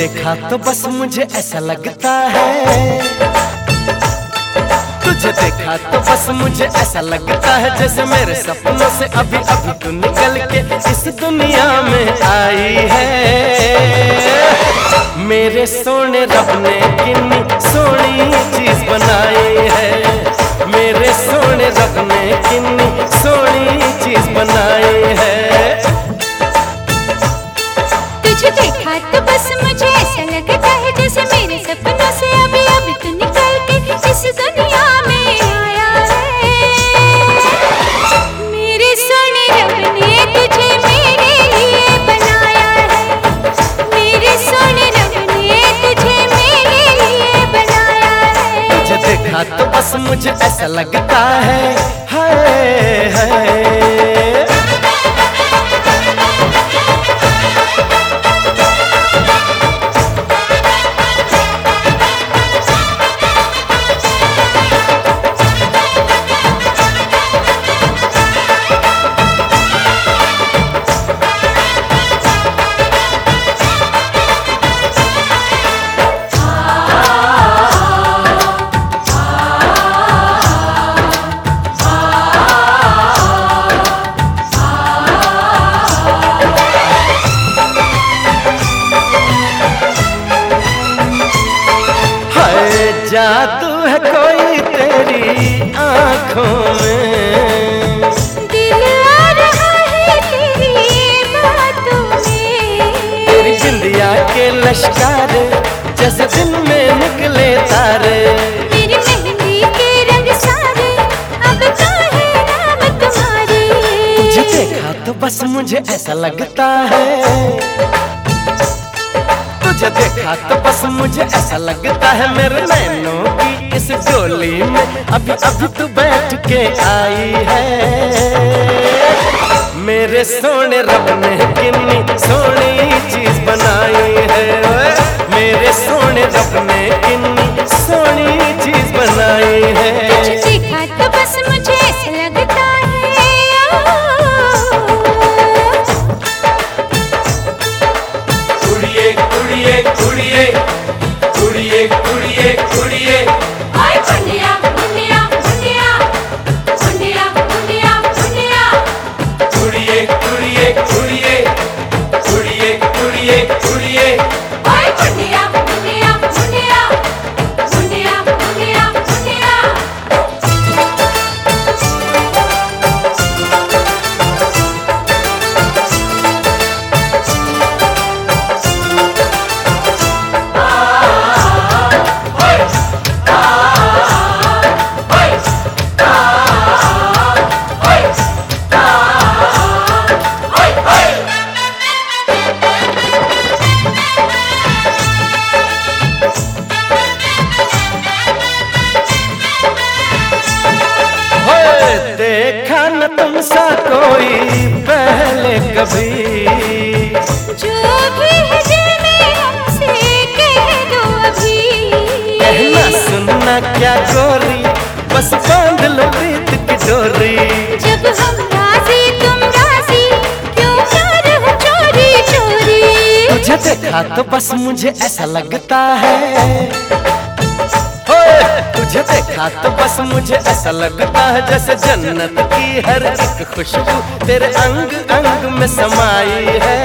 देखा तो बस मुझे ऐसा लगता है। तुझे देखा तो बस मुझे ऐसा लगता है, जैसे मेरे सपनों से अभी अभी तू निकल के इस दुनिया में आई है। मेरे सोने रब ने कितनी सोनी चीज़ बनाई है। मेरे सोने रब ने कितनी सोनी चीज़ बनाई है। बस मुझे ऐसा लगता है। हाय हाय जादू है कोई तेरी आँखों में। दिल आ रहा है तेरी बातों में तेरी बिंदिया के लश्कार जैसे दिन में निकले तारे। देखा तो बस मुझे ऐसा लगता है। तुझे देखा तो बस मुझे ऐसा लगता है मेरे नैनों की इस डोली में अभी अभी तू बैठ के आई है। मेरे सोने रब ने कितनी सोनी चीज़ बनाई है। मेरे सोने रब ने देखा न तुम सा कोई पहले कभी। जो भी है दिल में हमसे कह दो अभी। कहना सुनना क्या गोरी बस बाँध लो प्रीत की डोरी। जब हम राज़ी तुम राज़ी क्यों कर हो चोरी चोरी? तुझे देखा तो बस मुझे ऐसा लगता है। मुझे देखा तो बस मुझे ऐसा लगता है जैसे जन्नत की हर एक खुशबू तेरे अंग अंग में समाई है।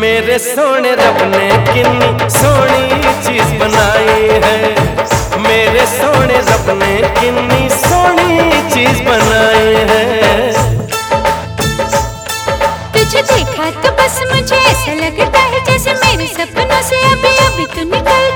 मेरे सोने रब ने किन्नी सोनी चीज़ बनाई है। मेरे सोने रब ने किन्नी सोनी चीज़ बनाई है। तुझे देखा तो बस मुझे ऐसा लगता है जैसे मेरे सपनों से अभी अभी तू निकल